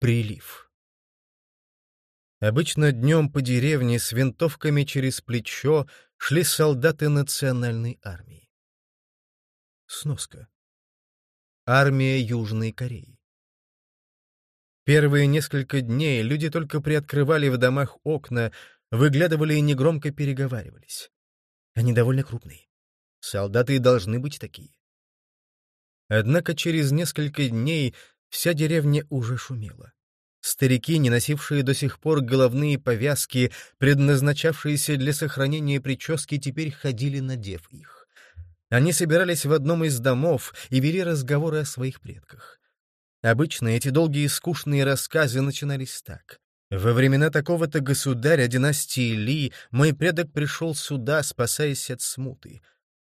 Прилив. Обычно днем по деревне с винтовками через плечо шли солдаты национальной армии. Сноска. Армия Южной Кореи. Первые несколько дней люди только приоткрывали в домах окна, выглядывали и негромко переговаривались. Они довольно крупные. Солдаты должны быть такие. Однако через несколько дней вся деревня уже шумела. Старики, не носившие до сих пор головные повязки, предназначавшиеся для сохранения прически, теперь ходили, надев их. Они собирались в одном из домов и вели разговоры о своих предках. Обычно эти долгие скучные рассказы начинались так. Во времена такого-то государя династии Ли мой предок пришел сюда, спасаясь от смуты.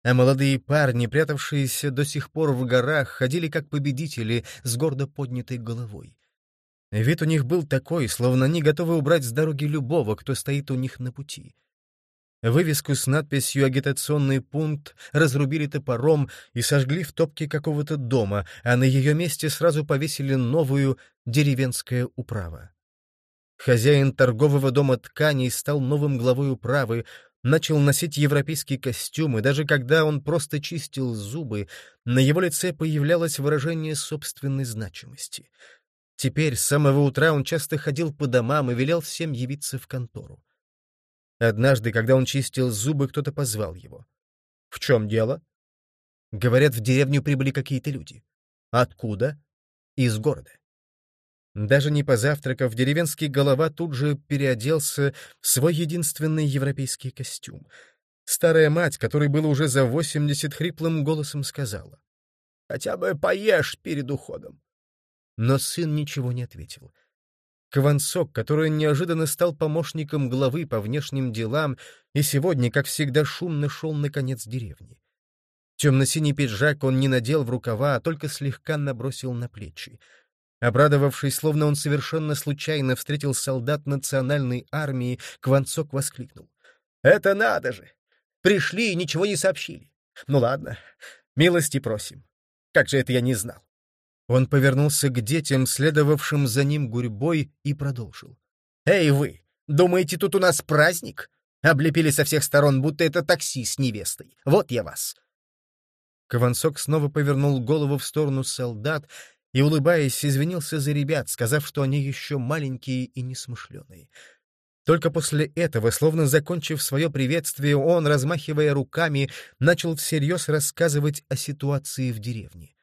А молодые парни, прятавшиеся до сих пор в горах, ходили как победители с гордо поднятой головой. Вид у них был такой, словно они готовы убрать с дороги любого, кто стоит у них на пути. Вывеску с надписью «Агитационный пункт» разрубили топором и сожгли в топке какого-то дома, а на ее месте сразу повесили новую «Деревенская управа». Хозяин торгового дома тканей стал новым главой управы, начал носить европейский костюм, и даже когда он просто чистил зубы, на его лице появлялось выражение собственной значимости. Теперь с самого утра он часто ходил по домам и велел всем явиться в контору. Однажды, когда он чистил зубы, кто-то позвал его. «В чем дело?» Говорят, в деревню прибыли какие-то люди. Откуда? Из города. Даже не позавтракав, деревенский голова тут же переоделся в свой единственный европейский костюм. Старая мать, которой было уже за восемьдесят, хриплым голосом сказала. «Хотя бы поешь перед уходом». Но сын ничего не ответил. Квансок, который неожиданно стал помощником главы по внешним делам и сегодня, как всегда, шумно шел на конец деревни. Темно-синий пиджак он не надел в рукава, а только слегка набросил на плечи. Обрадовавшись, словно он совершенно случайно встретил солдат национальной армии, Кванцок воскликнул. «Это надо же! Пришли и ничего не сообщили. Ну ладно, милости просим. Как же это я не знал?» Он повернулся к детям, следовавшим за ним гурьбой, и продолжил. «Эй вы, думаете, тут у нас праздник? Облепили со всех сторон, будто это такси с невестой. Вот я вас!» Квансок снова повернул голову в сторону солдат и, улыбаясь, извинился за ребят, сказав, что они еще маленькие и несмышленые. Только после этого, словно закончив свое приветствие, он, размахивая руками, начал всерьез рассказывать о ситуации в деревне.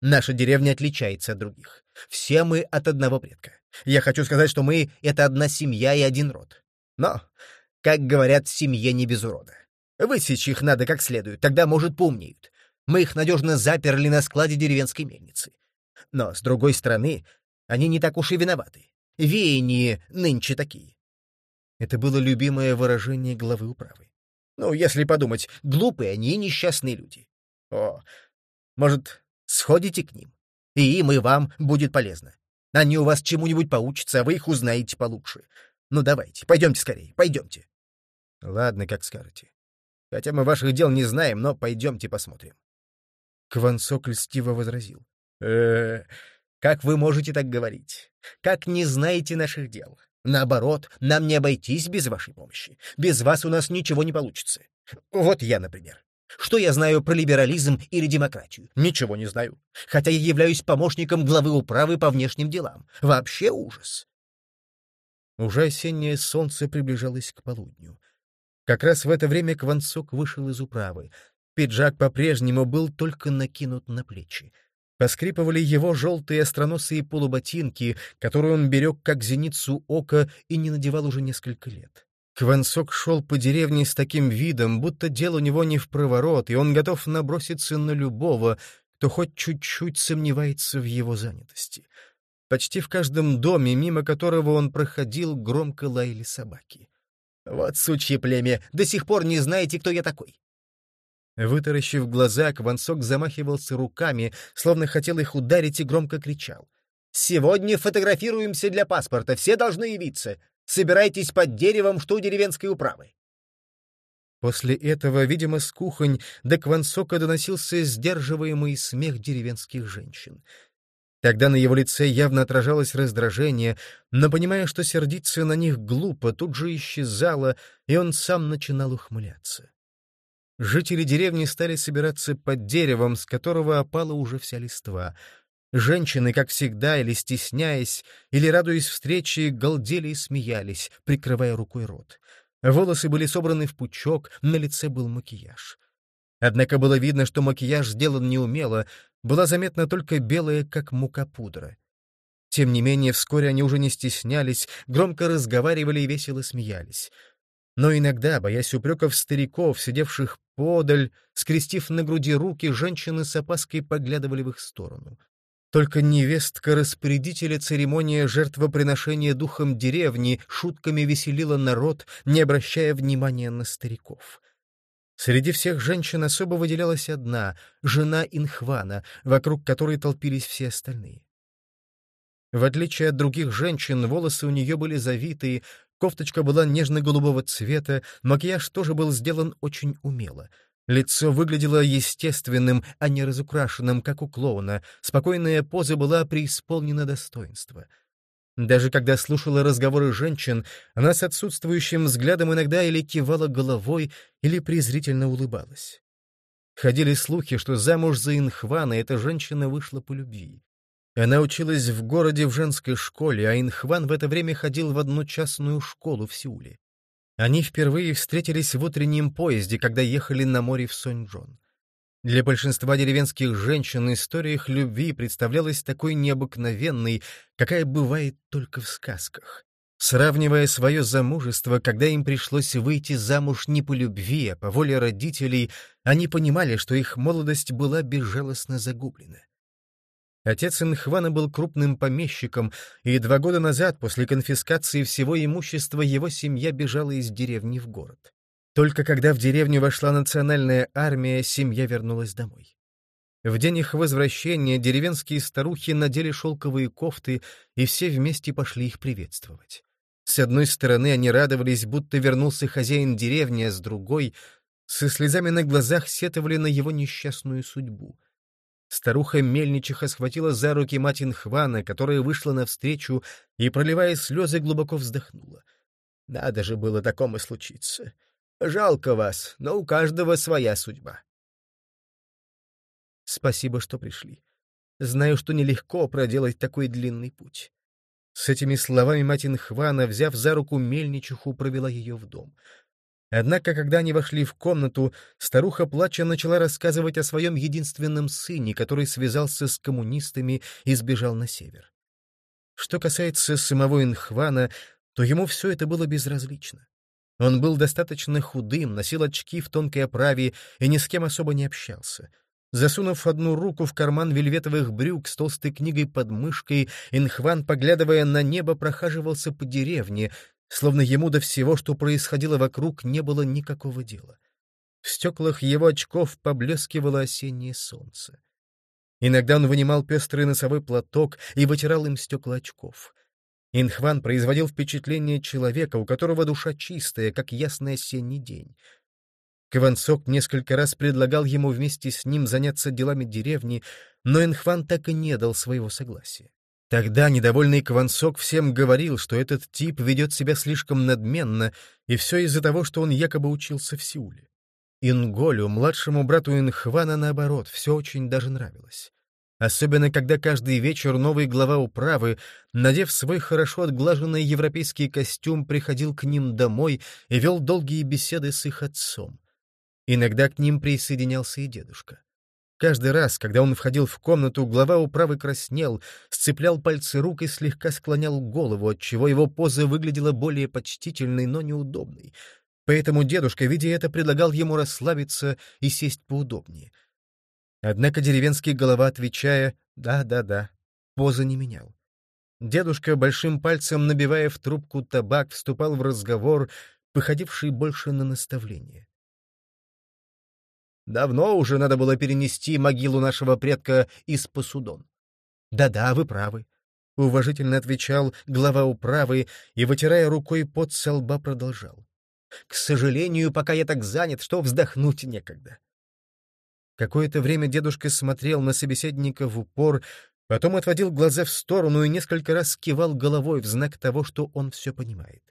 Наша деревня отличается от других. Все мы от одного предка. Я хочу сказать, что мы — это одна семья и один род. Но, как говорят, семье не без урода. Высечь их надо как следует, тогда, может, поумнеют. Мы их надежно заперли на складе деревенской мельницы. Но, с другой стороны, они не так уж и виноваты. Веяния нынче такие. Это было любимое выражение главы управы. Ну, если подумать, глупые они и несчастные люди. О, может, сходите к ним? И им, и вам будет полезно. Они у вас чему-нибудь поучатся, а вы их узнаете получше. Ну, давайте, пойдемте скорее, пойдемте. Ладно, как скажете. Хотя мы ваших дел не знаем, но пойдемте посмотрим. Квансок льстиво возразил э как вы можете так говорить? Как не знаете наших дел? Наоборот, нам не обойтись без вашей помощи. Без вас у нас ничего не получится. Вот я, например. Что я знаю про либерализм или демократию? Ничего не знаю. Хотя я являюсь помощником главы управы по внешним делам. Вообще ужас. Уже осеннее солнце приближалось к полудню. Как раз в это время Кванцок вышел из управы. Пиджак по-прежнему был только накинут на плечи. Поскрипывали его желтые остроносые полуботинки, которые он берег как зеницу ока и не надевал уже несколько лет. Квансок шел по деревне с таким видом, будто дело у него не в проворот, и он готов наброситься на любого, кто хоть чуть-чуть сомневается в его занятости. Почти в каждом доме, мимо которого он проходил, громко лаяли собаки. «Вот сучье племя! До сих пор не знаете, кто я такой! Вытаращив глаза, Квансок замахивался руками, словно хотел их ударить и громко кричал. «Сегодня фотографируемся для паспорта, все должны явиться. Собирайтесь под деревом, что у деревенской управы». После этого, видимо, с кухонь до Квансока доносился сдерживаемый смех деревенских женщин. Тогда на его лице явно отражалось раздражение, но, понимая, что сердиться на них глупо, тут же исчезало, и он сам начинал ухмыляться. Жители деревни стали собираться под деревом, с которого опала уже вся листва. Женщины, как всегда, или стесняясь, или радуясь встрече, галдели и смеялись, прикрывая рукой рот. Волосы были собраны в пучок, на лице был макияж. Однако было видно, что макияж сделан неумело, была заметна только белая, как мука пудра. Тем не менее, вскоре они уже не стеснялись, громко разговаривали и весело смеялись. Но иногда, боясь упреков стариков, сидевших подаль, скрестив на груди руки, женщины с опаской поглядывали в их сторону. Только невестка-распорядителя церемония жертвоприношения духом деревни шутками веселила народ, не обращая внимания на стариков. Среди всех женщин особо выделялась одна — жена Инхвана, вокруг которой толпились все остальные. В отличие от других женщин, волосы у нее были завитые, кофточка была нежно-голубого цвета, макияж тоже был сделан очень умело — Лицо выглядело естественным, а не разукрашенным, как у клоуна. Спокойная поза была преисполнена достоинства. Даже когда слушала разговоры женщин, она с отсутствующим взглядом иногда или кивала головой, или презрительно улыбалась. Ходили слухи, что замуж за Инхвана эта женщина вышла по любви. Она училась в городе в женской школе, а Инхван в это время ходил в одну частную школу в Сеуле. Они впервые встретились в утреннем поезде, когда ехали на море в Сонь-Джон. Для большинства деревенских женщин история их любви представлялась такой необыкновенной, какая бывает только в сказках. Сравнивая свое замужество, когда им пришлось выйти замуж не по любви, а по воле родителей, они понимали, что их молодость была безжалостно загублена. Отец Инхвана был крупным помещиком, и два года назад, после конфискации всего имущества, его семья бежала из деревни в город. Только когда в деревню вошла национальная армия, семья вернулась домой. В день их возвращения деревенские старухи надели шелковые кофты, и все вместе пошли их приветствовать. С одной стороны, они радовались, будто вернулся хозяин деревни, а с другой — со слезами на глазах сетовали на его несчастную судьбу. Старуха Мельничиха схватила за руки мать Инхвана, которая вышла навстречу и, проливая слезы, глубоко вздохнула. «Надо же было такому случиться. Жалко вас, но у каждого своя судьба». «Спасибо, что пришли. Знаю, что нелегко проделать такой длинный путь». С этими словами мать Инхвана, взяв за руку мельничиху, провела ее в дом — Однако, когда они вошли в комнату, старуха, плача, начала рассказывать о своем единственном сыне, который связался с коммунистами и сбежал на север. Что касается самого Инхвана, то ему все это было безразлично. Он был достаточно худым, носил очки в тонкой оправе и ни с кем особо не общался. Засунув одну руку в карман вельветовых брюк с толстой книгой под мышкой, Инхван, поглядывая на небо, прохаживался по деревне, словно ему до всего, что происходило вокруг, не было никакого дела. В стеклах его очков поблескивало осеннее солнце. Иногда он вынимал пестрый носовой платок и вытирал им стекла очков. Инхван производил впечатление человека, у которого душа чистая, как ясный осенний день. Квансок несколько раз предлагал ему вместе с ним заняться делами деревни, но Инхван так и не дал своего согласия. Тогда недовольный Квансок всем говорил, что этот тип ведет себя слишком надменно, и все из-за того, что он якобы учился в Сеуле. Инголю, младшему брату Инхвана, наоборот, все очень даже нравилось. Особенно, когда каждый вечер новый глава управы, надев свой хорошо отглаженный европейский костюм, приходил к ним домой и вел долгие беседы с их отцом. Иногда к ним присоединялся и дедушка. Каждый раз, когда он входил в комнату, глава управы краснел, сцеплял пальцы рук и слегка склонял голову, отчего его поза выглядела более почтительной, но неудобной. Поэтому дедушка, видя это, предлагал ему расслабиться и сесть поудобнее. Однако деревенский голова, отвечая «да-да-да», поза не менял. Дедушка, большим пальцем набивая в трубку табак, вступал в разговор, походивший больше на наставление. Давно уже надо было перенести могилу нашего предка из Посудон. Да-да, вы правы, — уважительно отвечал глава управы и, вытирая рукой пот со лба, продолжал. К сожалению, пока я так занят, что вздохнуть некогда. Какое-то время дедушка смотрел на собеседника в упор, Потом отводил глаза в сторону и несколько раз кивал головой в знак того, что он все понимает.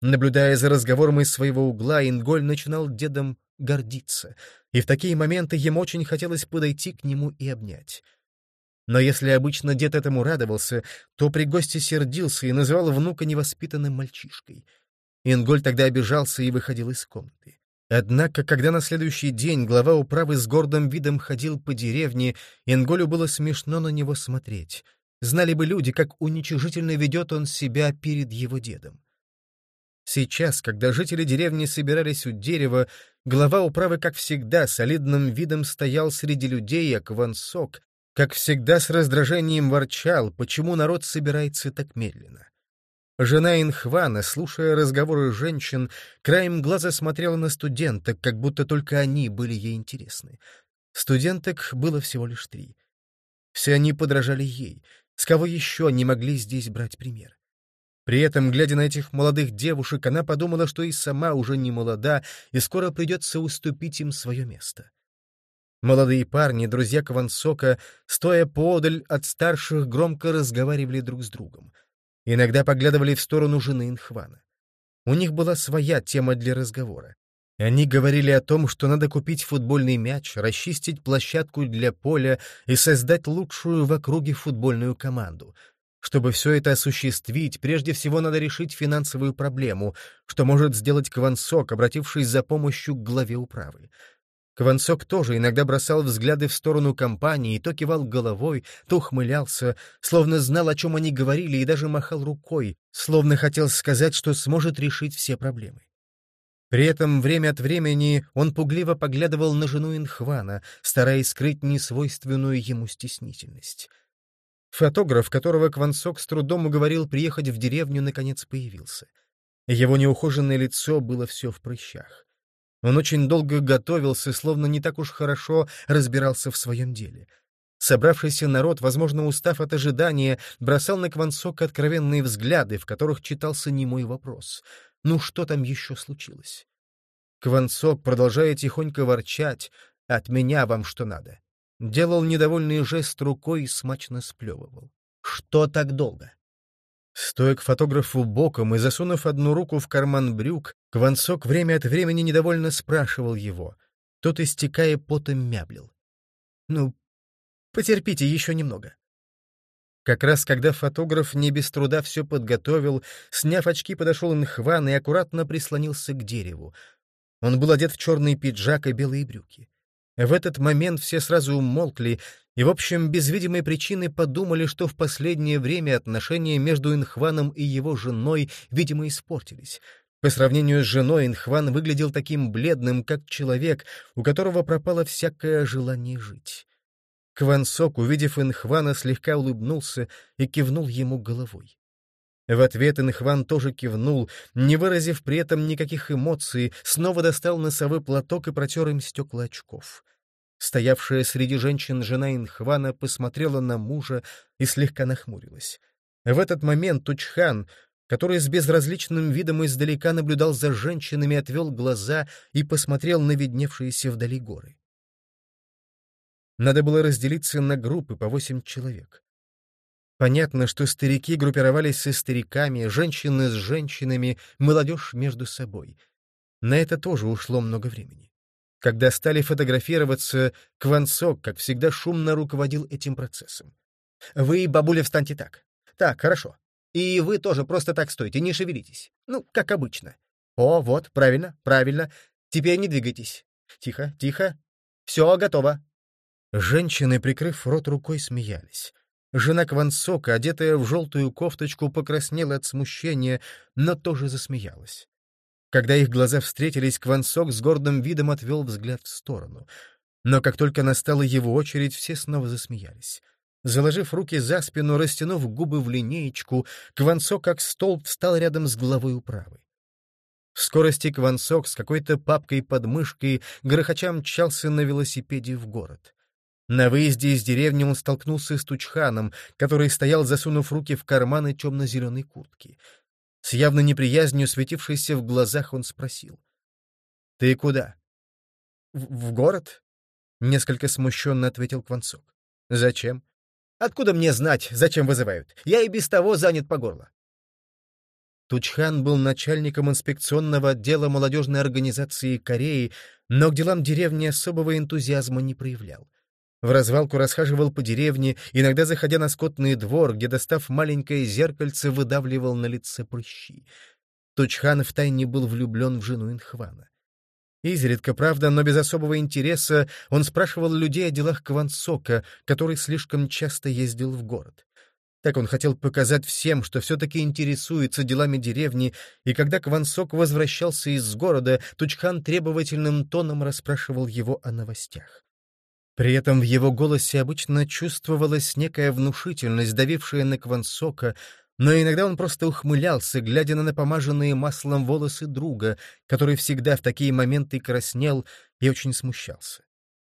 Наблюдая за разговором из своего угла, Инголь начинал дедом гордиться, и в такие моменты ему очень хотелось подойти к нему и обнять. Но если обычно дед этому радовался, то при госте сердился и называл внука невоспитанным мальчишкой. Инголь тогда обижался и выходил из комнаты. Однако, когда на следующий день глава управы с гордым видом ходил по деревне, Инголю было смешно на него смотреть. Знали бы люди, как уничижительно ведет он себя перед его дедом. Сейчас, когда жители деревни собирались у дерева, глава управы, как всегда, солидным видом стоял среди людей, а Квансок, как всегда, с раздражением ворчал, почему народ собирается так медленно. Жена Инхвана, слушая разговоры женщин, краем глаза смотрела на студенток, как будто только они были ей интересны. Студенток было всего лишь три. Все они подражали ей. С кого еще не могли здесь брать пример? При этом, глядя на этих молодых девушек, она подумала, что и сама уже не молода, и скоро придется уступить им свое место. Молодые парни, друзья Квансока, стоя поодаль от старших, громко разговаривали друг с другом — Иногда поглядывали в сторону жены Инхвана. У них была своя тема для разговора. Они говорили о том, что надо купить футбольный мяч, расчистить площадку для поля и создать лучшую в округе футбольную команду. Чтобы все это осуществить, прежде всего надо решить финансовую проблему, что может сделать Квансок, обратившись за помощью к главе управы. Квансок тоже иногда бросал взгляды в сторону компании, то кивал головой, то ухмылялся, словно знал, о чем они говорили, и даже махал рукой, словно хотел сказать, что сможет решить все проблемы. При этом время от времени он пугливо поглядывал на жену Инхвана, стараясь скрыть несвойственную ему стеснительность. Фотограф, которого Квансок с трудом уговорил приехать в деревню, наконец появился. Его неухоженное лицо было все в прыщах. Он очень долго готовился, словно не так уж хорошо разбирался в своем деле. Собравшийся народ, возможно, устав от ожидания, бросал на Квансока откровенные взгляды, в которых читался немой вопрос. Ну что там еще случилось? Квансок, продолжая тихонько ворчать, «От меня вам что надо?» Делал недовольный жест рукой и смачно сплевывал. «Что так долго?» Стоя к фотографу боком и засунув одну руку в карман брюк, Квансок время от времени недовольно спрашивал его. Тот, истекая потом, мяблил. «Ну, потерпите еще немного». Как раз когда фотограф не без труда все подготовил, сняв очки, подошел Инхван и аккуратно прислонился к дереву. Он был одет в черный пиджак и белые брюки. В этот момент все сразу умолкли и, в общем, без видимой причины подумали, что в последнее время отношения между Инхваном и его женой, видимо, испортились. По сравнению с женой Инхван выглядел таким бледным, как человек, у которого пропало всякое желание жить. Квансок, увидев Инхвана, слегка улыбнулся и кивнул ему головой. В ответ Инхван тоже кивнул, не выразив при этом никаких эмоций, снова достал носовой платок и протер им стекла очков. Стоявшая среди женщин жена Инхвана посмотрела на мужа и слегка нахмурилась. В этот момент Тучхан, который с безразличным видом издалека наблюдал за женщинами, отвел глаза и посмотрел на видневшиеся вдали горы. Надо было разделиться на группы по восемь человек. Понятно, что старики группировались со стариками, женщины с женщинами, молодежь между собой. На это тоже ушло много времени. Когда стали фотографироваться, Квансок, как всегда, шумно руководил этим процессом. «Вы, бабуля, встаньте так. Так, хорошо. И вы тоже просто так стойте, не шевелитесь. Ну, как обычно. О, вот, правильно, правильно. Теперь не двигайтесь. Тихо, тихо. Все готово». Женщины, прикрыв рот рукой, смеялись. Жена Квансока, одетая в желтую кофточку, покраснела от смущения, но тоже засмеялась. Когда их глаза встретились, Квансок с гордым видом отвел взгляд в сторону. Но как только настала его очередь, все снова засмеялись. Заложив руки за спину, растянув губы в линеечку, Квансок как столб встал рядом с главой управы. В скорости Квансок с какой-то папкой под мышкой грохоча мчался на велосипеде в город. На выезде из деревни он столкнулся с Тучханом, который стоял, засунув руки в карманы темно-зеленой куртки — с явно неприязнью, светившейся в глазах, он спросил. — Ты куда? — В город? — несколько смущенно ответил Кванцок. — Зачем? Откуда мне знать, зачем вызывают? Я и без того занят по горло. Тучхан был начальником инспекционного отдела молодежной организации Кореи, но к делам деревни особого энтузиазма не проявлял. В развалку расхаживал по деревне, иногда заходя на скотный двор, где, достав маленькое зеркальце, выдавливал на лице прыщи. Тучхан втайне был влюблен в жену Инхвана. Изредка, правда, но без особого интереса, он спрашивал людей о делах Квансока, который слишком часто ездил в город. Так он хотел показать всем, что все-таки интересуется делами деревни, и когда Квансок возвращался из города, Тучхан требовательным тоном расспрашивал его о новостях. При этом в его голосе обычно чувствовалась некая внушительность, давившая на Квансока, но иногда он просто ухмылялся, глядя на напомаженные маслом волосы друга, который всегда в такие моменты краснел и очень смущался.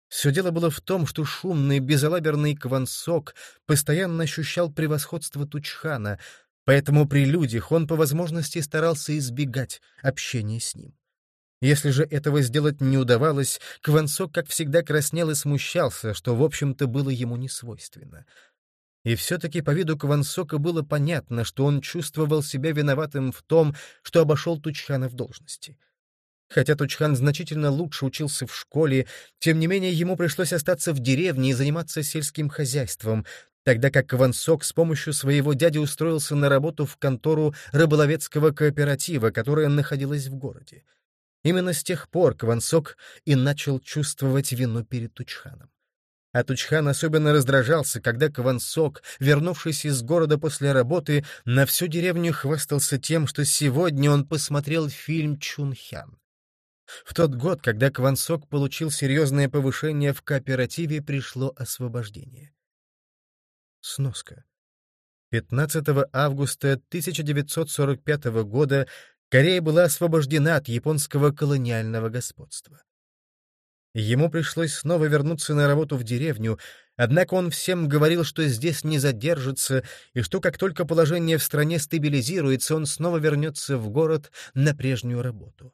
Все дело было в том, что шумный, безалаберный Квансок постоянно ощущал превосходство Тучхана, поэтому при людях он по возможности старался избегать общения с ним. Если же этого сделать не удавалось, Квансок, как всегда, краснел и смущался, что, в общем-то, было ему не свойственно. И все-таки по виду Квансока было понятно, что он чувствовал себя виноватым в том, что обошел Тучхана в должности. Хотя Тучхан значительно лучше учился в школе, тем не менее ему пришлось остаться в деревне и заниматься сельским хозяйством, тогда как Квансок с помощью своего дяди устроился на работу в контору рыболовецкого кооператива, которая находилась в городе. Именно с тех пор Квансок и начал чувствовать вину перед Тучханом. А Тучхан особенно раздражался, когда Квансок, вернувшись из города после работы, на всю деревню хвастался тем, что сегодня он посмотрел фильм «Чунхян». В тот год, когда Квансок получил серьезное повышение в кооперативе, пришло освобождение. Сноска. 15 августа 1945 года Корея была освобождена от японского колониального господства. Ему пришлось снова вернуться на работу в деревню, однако он всем говорил, что здесь не задержится, и что как только положение в стране стабилизируется, он снова вернется в город на прежнюю работу.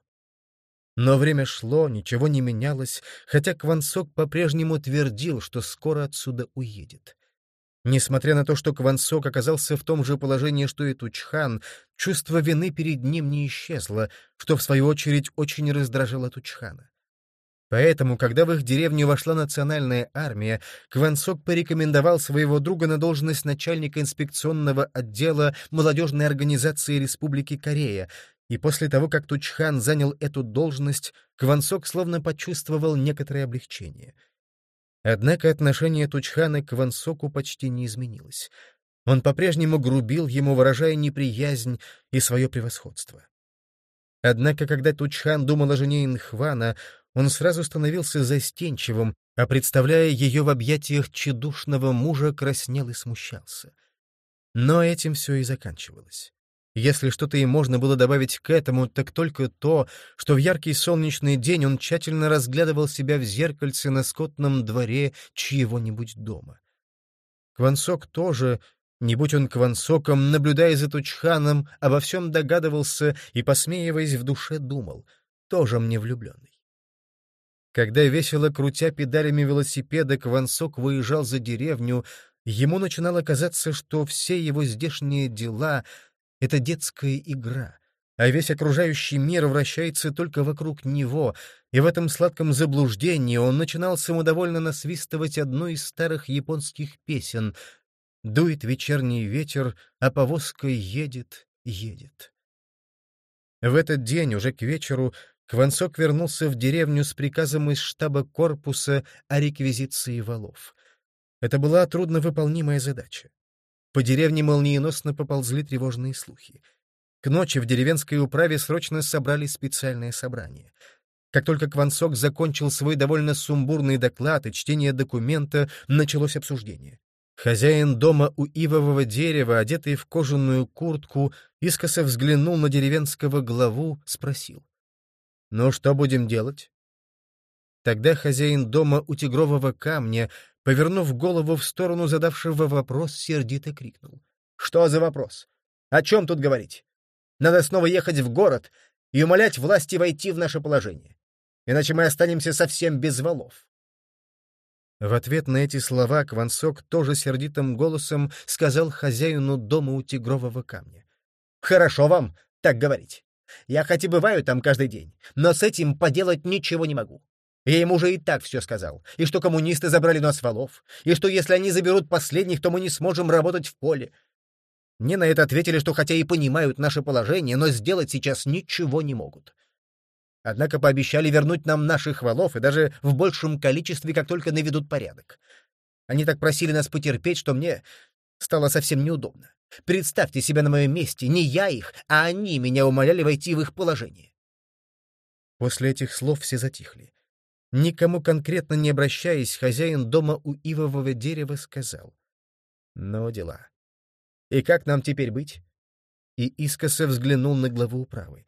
Но время шло, ничего не менялось, хотя Квансок по-прежнему твердил, что скоро отсюда уедет. Несмотря на то, что Квансок оказался в том же положении, что и Тучхан, чувство вины перед ним не исчезло, что, в свою очередь, очень раздражало Тучхана. Поэтому, когда в их деревню вошла национальная армия, Квансок порекомендовал своего друга на должность начальника инспекционного отдела молодежной организации Республики Корея, и после того, как Тучхан занял эту должность, Квансок словно почувствовал некоторое облегчение — Однако отношение Тучхана к Вансоку почти не изменилось. Он по-прежнему грубил ему, выражая неприязнь и свое превосходство. Однако, когда Тучхан думал о жене Инхвана, он сразу становился застенчивым, а представляя ее в объятиях тщедушного мужа, краснел и смущался. Но этим все и заканчивалось. Если что-то и можно было добавить к этому, так только то, что в яркий солнечный день он тщательно разглядывал себя в зеркальце на скотном дворе чьего-нибудь дома. Квансок тоже, не будь он Квансоком, наблюдая за Тучханом, обо всем догадывался и, посмеиваясь в душе, думал, тоже мне влюбленный. Когда весело крутя педалями велосипеда Квансок выезжал за деревню, ему начинало казаться, что все его здешние дела — это детская игра, а весь окружающий мир вращается только вокруг него, и в этом сладком заблуждении он начинал самодовольно насвистывать одну из старых японских песен «Дует вечерний ветер, а повозка едет, едет». В этот день, уже к вечеру, Квансок вернулся в деревню с приказом из штаба корпуса о реквизиции валов. Это была трудновыполнимая задача. По деревне молниеносно поползли тревожные слухи. К ночи в деревенской управе срочно собрали специальное собрание. Как только Квансок закончил свой довольно сумбурный доклад и чтение документа, началось обсуждение. Хозяин дома у ивового дерева, одетый в кожаную куртку, искоса взглянул на деревенского главу, спросил. «Ну, что будем делать?» Тогда хозяин дома у тигрового камня Повернув голову в сторону задавшего вопрос, сердито крикнул. «Что за вопрос? О чем тут говорить? Надо снова ехать в город и умолять власти войти в наше положение. Иначе мы останемся совсем без валов». В ответ на эти слова Квансок тоже сердитым голосом сказал хозяину дома у тигрового камня. «Хорошо вам так говорить. Я хоть и бываю там каждый день, но с этим поделать ничего не могу. Я ему уже и так все сказал. И что коммунисты забрали нас валов, и что если они заберут последних, то мы не сможем работать в поле. Мне на это ответили, что хотя и понимают наше положение, но сделать сейчас ничего не могут. Однако пообещали вернуть нам наших валов и даже в большем количестве, как только наведут порядок. Они так просили нас потерпеть, что мне стало совсем неудобно. Представьте себя на моем месте, не я их, а они меня умоляли войти в их положение. После этих слов все затихли. Никому конкретно не обращаясь, хозяин дома у ивового дерева сказал. «Ну, дела. И как нам теперь быть?» И искоса взглянул на главу управы.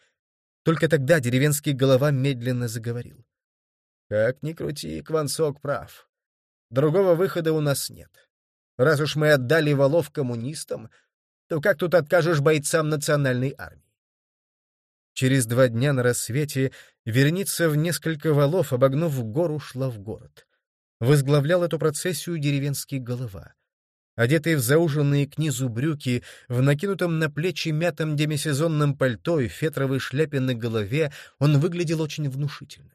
Только тогда деревенский голова медленно заговорил. «Как ни крути, Квансок прав. Другого выхода у нас нет. Раз уж мы отдали валов коммунистам, то как тут откажешь бойцам национальной армии? Через два дня на рассвете вереница в несколько валов, обогнув гору, шла в город. Возглавлял эту процессию деревенский голова. Одетый в зауженные к низу брюки, в накинутом на плечи мятом демисезонном пальто и фетровой шляпе на голове, он выглядел очень внушительно.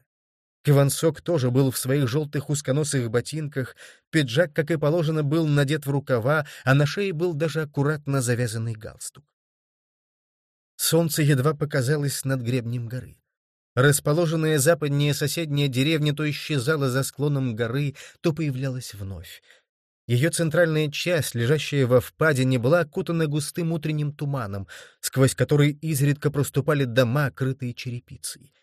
Квансок тоже был в своих желтых узконосых ботинках, пиджак, как и положено, был надет в рукава, а на шее был даже аккуратно завязанный галстук. Солнце едва показалось над гребнем горы. Расположенная западнее соседняя деревня то исчезала за склоном горы, то появлялась вновь. Ее центральная часть, лежащая во впадине, была окутана густым утренним туманом, сквозь который изредка проступали дома, крытые черепицей.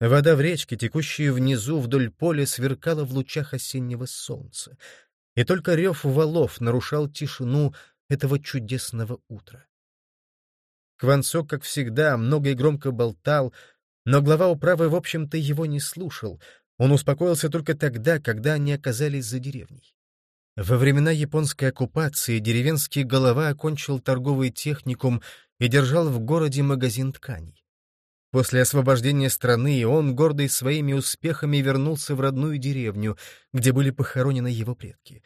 Вода в речке, текущая внизу вдоль поля, сверкала в лучах осеннего солнца, и только рев валов нарушал тишину этого чудесного утра. Кванцок, как всегда, много и громко болтал, но глава управы, в общем-то, его не слушал. Он успокоился только тогда, когда они оказались за деревней. Во времена японской оккупации деревенский голова окончил торговый техникум и держал в городе магазин тканей. После освобождения страны он, гордый своими успехами, вернулся в родную деревню, где были похоронены его предки.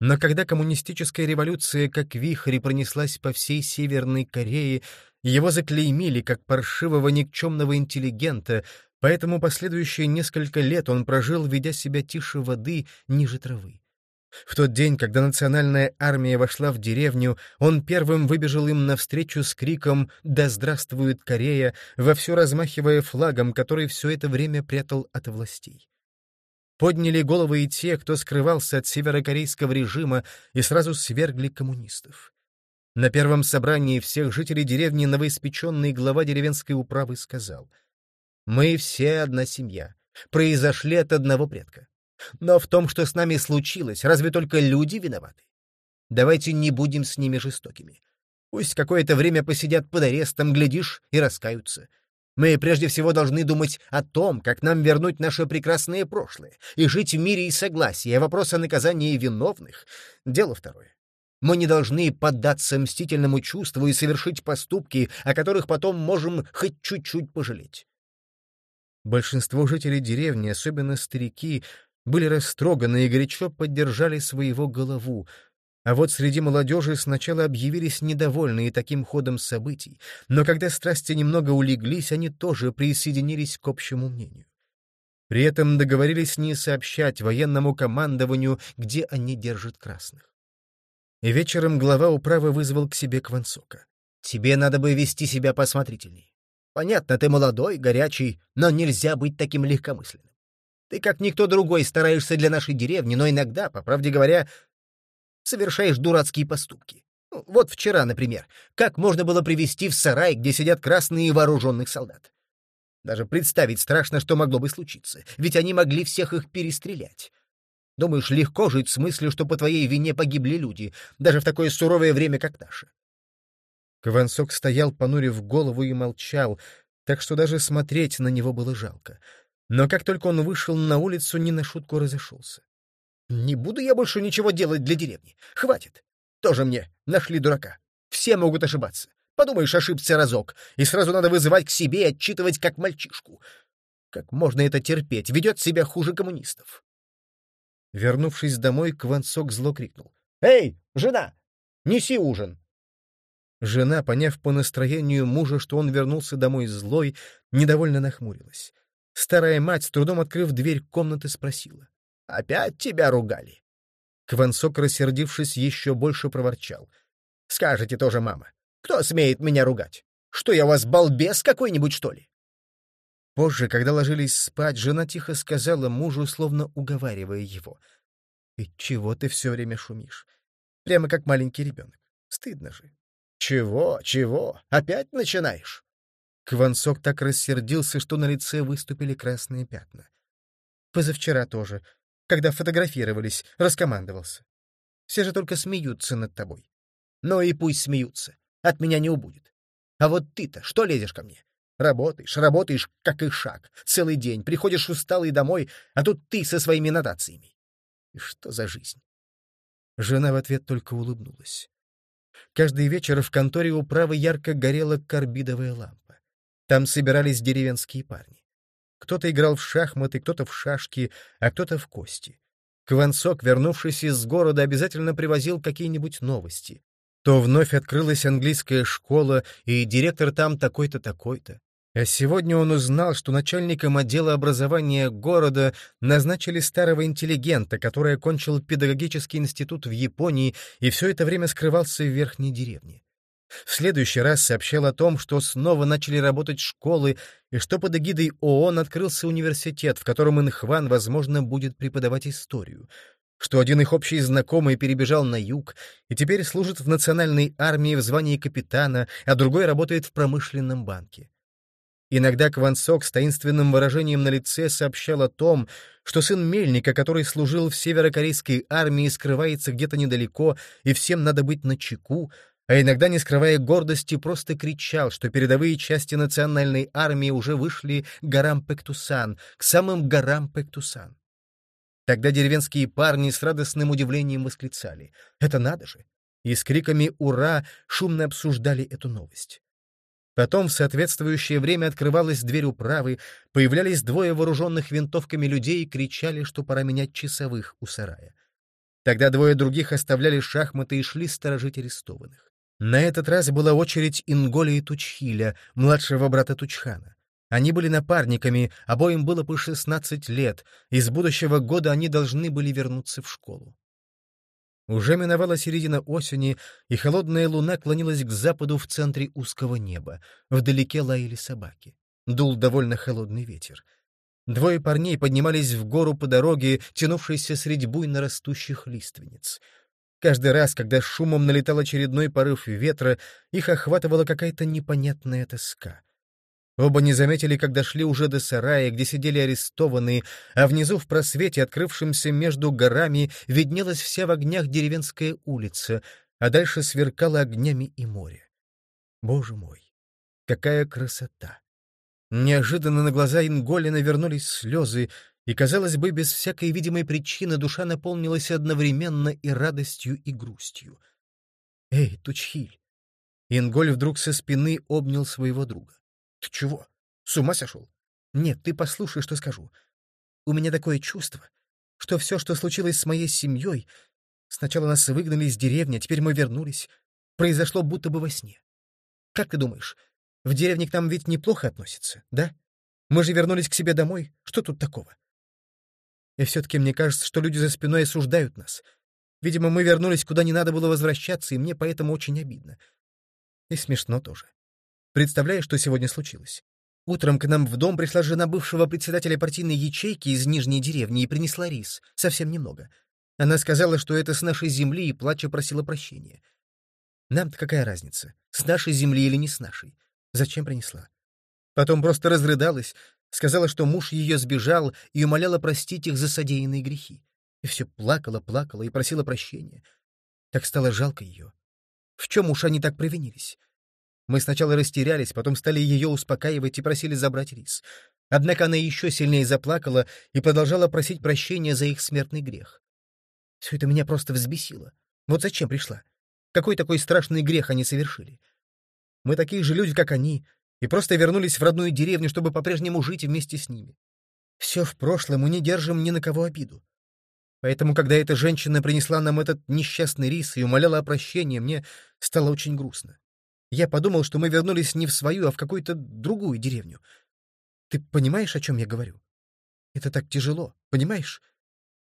Но когда коммунистическая революция как вихрь пронеслась по всей Северной Корее, его заклеймили как паршивого никчемного интеллигента, поэтому последующие несколько лет он прожил, ведя себя тише воды, ниже травы. В тот день, когда национальная армия вошла в деревню, он первым выбежал им навстречу с криком «Да здравствует Корея!», вовсю размахивая флагом, который все это время прятал от властей. Подняли головы и те, кто скрывался от северокорейского режима, и сразу свергли коммунистов. На первом собрании всех жителей деревни новоиспеченный глава деревенской управы сказал, «Мы все одна семья, произошли от одного предка. Но в том, что с нами случилось, разве только люди виноваты? Давайте не будем с ними жестокими. Пусть какое-то время посидят под арестом, глядишь, и раскаются. Мы прежде всего должны думать о том, как нам вернуть наше прекрасное прошлое и жить в мире и согласии, а вопрос о наказании виновных — дело второе. Мы не должны поддаться мстительному чувству и совершить поступки, о которых потом можем хоть чуть-чуть пожалеть. Большинство жителей деревни, особенно старики, были растроганы и горячо поддержали своего голову, а вот среди молодежи сначала объявились недовольные таким ходом событий, но когда страсти немного улеглись, они тоже присоединились к общему мнению. При этом договорились не сообщать военному командованию, где они держат красных. И вечером глава управы вызвал к себе Квансока. «Тебе надо бы вести себя посмотрительней. Понятно, ты молодой, горячий, но нельзя быть таким легкомысленным. Ты, как никто другой, стараешься для нашей деревни, но иногда, по правде говоря, совершаешь дурацкие поступки. Ну, вот вчера, например, как можно было привести в сарай, где сидят красные вооруженных солдат? Даже представить страшно, что могло бы случиться, ведь они могли всех их перестрелять. Думаешь, легко жить с мыслью, что по твоей вине погибли люди, даже в такое суровое время, как наше? Квансок стоял, понурив голову, и молчал, так что даже смотреть на него было жалко. Но как только он вышел на улицу, не на шутку разошелся. «Не буду я больше ничего делать для деревни. Хватит. Тоже мне нашли дурака. Все могут ошибаться. Подумаешь, ошибся разок, и сразу надо вызывать к себе и отчитывать как мальчишку. Как можно это терпеть? Ведет себя хуже коммунистов. Вернувшись домой, Квансок зло крикнул. «Эй, жена! Неси ужин!» Жена, поняв по настроению мужа, что он вернулся домой злой, недовольно нахмурилась. Старая мать, с трудом открыв дверь комнаты, спросила. «Опять тебя ругали?» Квансок, рассердившись, еще больше проворчал. «Скажете тоже, мама, кто смеет меня ругать? Что я у вас, балбес какой-нибудь, что ли?» Позже, когда ложились спать, жена тихо сказала мужу, словно уговаривая его. «И чего ты все время шумишь? Прямо как маленький ребенок. Стыдно же». «Чего, чего? Опять начинаешь?» Квансок так рассердился, что на лице выступили красные пятна. Позавчера тоже, когда фотографировались, раскомандовался. Все же только смеются над тобой. Ну и пусть смеются. От меня не убудет. А вот ты-то что лезешь ко мне? Работаешь, работаешь, как и шаг. Целый день. Приходишь усталый домой, а тут ты со своими нотациями. И что за жизнь? Жена в ответ только улыбнулась. Каждый вечер в конторе управы ярко горела карбидовая лампа. Там собирались деревенские парни. Кто-то играл в шахматы, кто-то в шашки, а кто-то в кости. Квансок, вернувшись из города, обязательно привозил какие-нибудь новости. То вновь открылась английская школа, и директор там такой-то, такой-то. А сегодня он узнал, что начальником отдела образования города назначили старого интеллигента, который окончил педагогический институт в Японии и все это время скрывался в верхней деревне. В следующий раз сообщал о том, что снова начали работать школы и что под эгидой ООН открылся университет, в котором Инхван, возможно, будет преподавать историю, что один их общий знакомый перебежал на юг и теперь служит в национальной армии в звании капитана, а другой работает в промышленном банке. Иногда Квансок с таинственным выражением на лице сообщал о том, что сын Мельника, который служил в северокорейской армии, скрывается где-то недалеко, и всем надо быть начеку, а иногда, не скрывая гордости, просто кричал, что передовые части национальной армии уже вышли к горам Пектусан, к самым горам Пектусан. Тогда деревенские парни с радостным удивлением восклицали «Это надо же!» и с криками «Ура!» шумно обсуждали эту новость. Потом в соответствующее время открывалась дверь управы, появлялись двое вооруженных винтовками людей и кричали, что пора менять часовых у сарая. Тогда двое других оставляли шахматы и шли сторожить арестованных. На этот раз была очередь Инголя и Тучхиля, младшего брата Тучхана. Они были напарниками, обоим было по 16 лет, и с будущего года они должны были вернуться в школу. Уже миновала середина осени, и холодная луна клонилась к западу в центре узкого неба. Вдалеке лаяли собаки. Дул довольно холодный ветер. Двое парней поднимались в гору по дороге, тянувшейся среди буйно растущих лиственниц — Каждый раз, когда шумом налетал очередной порыв ветра, их охватывала какая-то непонятная тоска. Оба не заметили, когда шли уже до сарая, где сидели арестованные, а внизу в просвете, открывшемся между горами, виднелась вся в огнях деревенская улица, а дальше сверкало огнями и море. Боже мой, какая красота! Неожиданно на глаза Инголина вернулись слезы, и, казалось бы, без всякой видимой причины душа наполнилась одновременно и радостью, и грустью. «Эй, Тучхиль!» Инголь вдруг со спины обнял своего друга. «Ты чего? С ума сошел? Нет, ты послушай, что скажу. У меня такое чувство, что все, что случилось с моей семьей, сначала нас выгнали из деревни, а теперь мы вернулись, произошло будто бы во сне. Как ты думаешь, в деревне к нам ведь неплохо относятся, да? Мы же вернулись к себе домой, что тут такого?» И все-таки мне кажется, что люди за спиной осуждают нас. Видимо, мы вернулись, куда не надо было возвращаться, и мне поэтому очень обидно. И смешно тоже. Представляешь, что сегодня случилось? Утром к нам в дом пришла жена бывшего председателя партийной ячейки из Нижней деревни и принесла рис. Совсем немного. Она сказала, что это с нашей земли, и плача просила прощения. Нам-то какая разница, с нашей земли или не с нашей? Зачем принесла? Потом просто разрыдалась, Сказала, что муж ее сбежал и умоляла простить их за содеянные грехи. И все плакала, плакала и просила прощения. Так стало жалко ее. В чем уж они так провинились? Мы сначала растерялись, потом стали ее успокаивать и просили забрать рис. Однако она еще сильнее заплакала и продолжала просить прощения за их смертный грех. Все это меня просто взбесило. Вот зачем пришла? Какой такой страшный грех они совершили? Мы такие же люди, как они, и просто вернулись в родную деревню, чтобы по-прежнему жить вместе с ними. Все в прошлом, и не держим ни на кого обиду. Поэтому, когда эта женщина принесла нам этот несчастный рис и умоляла о прощении, мне стало очень грустно. Я подумал, что мы вернулись не в свою, а в какую-то другую деревню. Ты понимаешь, о чем я говорю? Это так тяжело, понимаешь?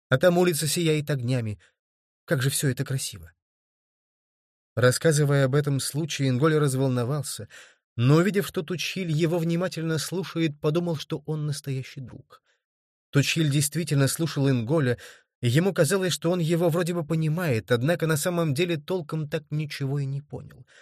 А там улица сияет огнями. Как же все это красиво. Рассказывая об этом случае, Инголь разволновался, но, увидев, что Тучиль его внимательно слушает, подумал, что он настоящий друг. Тучиль действительно слушал Инголя, и ему казалось, что он его вроде бы понимает, однако на самом деле толком так ничего и не понял —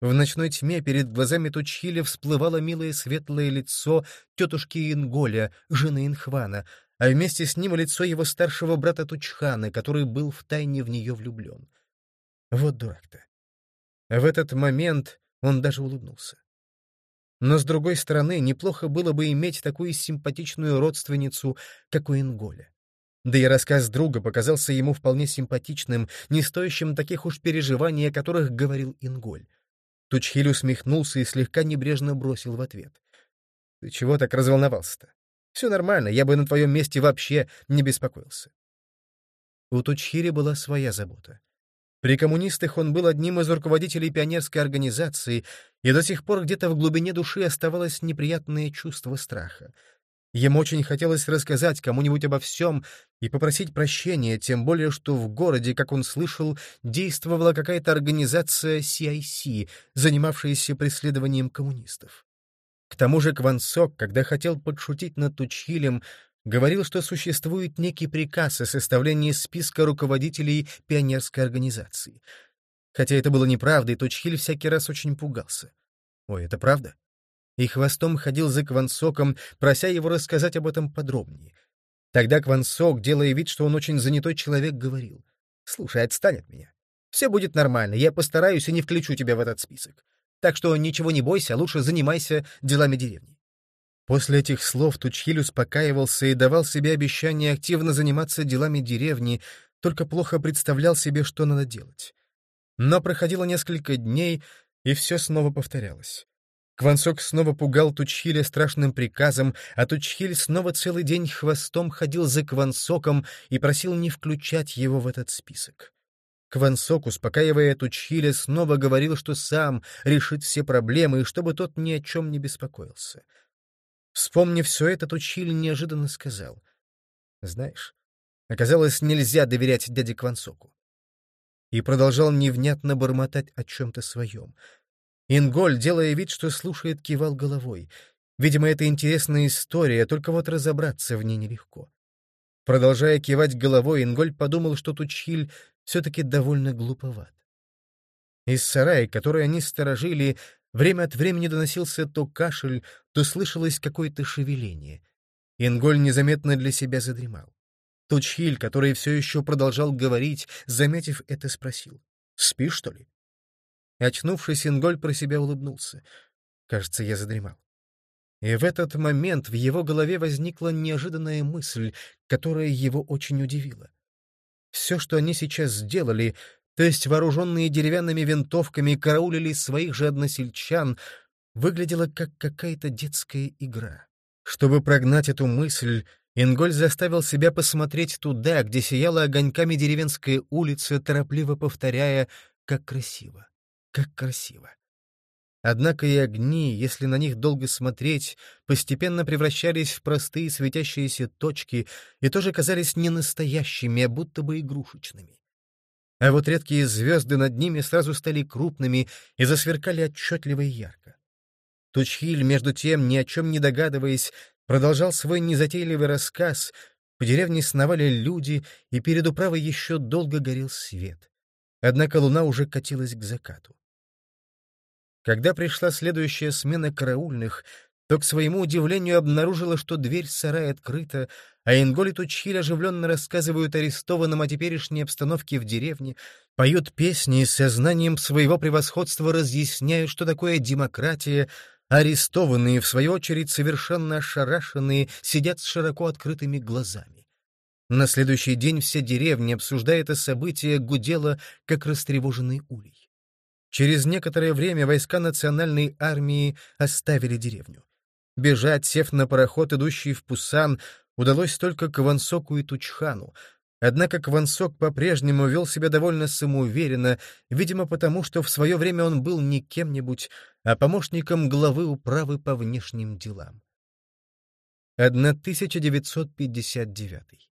в ночной тьме перед глазами Тучхиля всплывало милое светлое лицо тетушки Инголя, жены Инхвана, а вместе с ним лицо его старшего брата Тучхана, который был втайне в нее влюблен. Вот дурак-то. В этот момент он даже улыбнулся. Но, с другой стороны, неплохо было бы иметь такую симпатичную родственницу, как у Инголя. Да и рассказ друга показался ему вполне симпатичным, не стоящим таких уж переживаний, о которых говорил Инголь. Тучхиль усмехнулся и слегка небрежно бросил в ответ. «Ты чего так разволновался-то? Все нормально, я бы на твоем месте вообще не беспокоился». У Тучхири была своя забота. При коммунистах он был одним из руководителей пионерской организации, и до сих пор где-то в глубине души оставалось неприятное чувство страха — Ему очень хотелось рассказать кому-нибудь обо всем и попросить прощения, тем более что в городе, как он слышал, действовала какая-то организация CIC, занимавшаяся преследованием коммунистов. К тому же Квансок, когда хотел подшутить над Тучилем, говорил, что существует некий приказ о составлении списка руководителей пионерской организации. Хотя это было неправдой, Тучхиль всякий раз очень пугался. Ой, это правда? И хвостом ходил за Квансоком, прося его рассказать об этом подробнее. Тогда Квансок, делая вид, что он очень занятой человек, говорил, «Слушай, отстань от меня. Все будет нормально, я постараюсь и не включу тебя в этот список. Так что ничего не бойся, лучше занимайся делами деревни». После этих слов Тучхиль успокаивался и давал себе обещание активно заниматься делами деревни, только плохо представлял себе, что надо делать. Но проходило несколько дней, и все снова повторялось. Квансок снова пугал Тучхиля страшным приказом, а Тучхиль снова целый день хвостом ходил за Квансоком и просил не включать его в этот список. Квансок, успокаивая Тучхиля, снова говорил, что сам решит все проблемы и чтобы тот ни о чем не беспокоился. Вспомнив все это, Тучхиль неожиданно сказал. «Знаешь, оказалось, нельзя доверять дяде Квансоку». И продолжал невнятно бормотать о чем-то своем — Инголь, делая вид, что слушает, кивал головой. Видимо, это интересная история, только вот разобраться в ней нелегко. Продолжая кивать головой, Инголь подумал, что Тучхиль все-таки довольно глуповат. Из сарая, который они сторожили, время от времени доносился то кашель, то слышалось какое-то шевеление. Инголь незаметно для себя задремал. Тучхиль, который все еще продолжал говорить, заметив это, спросил. «Спишь, что ли?» Очнувшись, Инголь про себя улыбнулся. Кажется, я задремал. И в этот момент в его голове возникла неожиданная мысль, которая его очень удивила. Все, что они сейчас сделали, то есть вооруженные деревянными винтовками караулили своих же односельчан, выглядело как какая-то детская игра. Чтобы прогнать эту мысль, Инголь заставил себя посмотреть туда, где сияла огоньками деревенская улица, торопливо повторяя «как красиво». Как красиво! Однако и огни, если на них долго смотреть, постепенно превращались в простые светящиеся точки и тоже казались не настоящими, а будто бы игрушечными. А вот редкие звезды над ними сразу стали крупными и засверкали отчетливо и ярко. Тучхиль, между тем, ни о чем не догадываясь, продолжал свой незатейливый рассказ. По деревне сновали люди, и перед управой еще долго горел свет. Однако луна уже катилась к закату. Когда пришла следующая смена караульных, то, к своему удивлению, обнаружила, что дверь сарая открыта, а Ингол и Тучхиль оживленно рассказывают арестованным о теперешней обстановке в деревне, поют песни и с сознанием своего превосходства разъясняют, что такое демократия, арестованные, в свою очередь, совершенно ошарашенные, сидят с широко открытыми глазами. На следующий день вся деревня, обсуждая это событие, гудела, как растревоженный улей. Через некоторое время войска национальной армии оставили деревню. Бежать, сев на пароход, идущий в Пусан, удалось только Кавансоку и Тучхану, Однако Квансок по-прежнему вел себя довольно самоуверенно, видимо, потому что в свое время он был не кем-нибудь, а помощником главы управы по внешним делам. 1959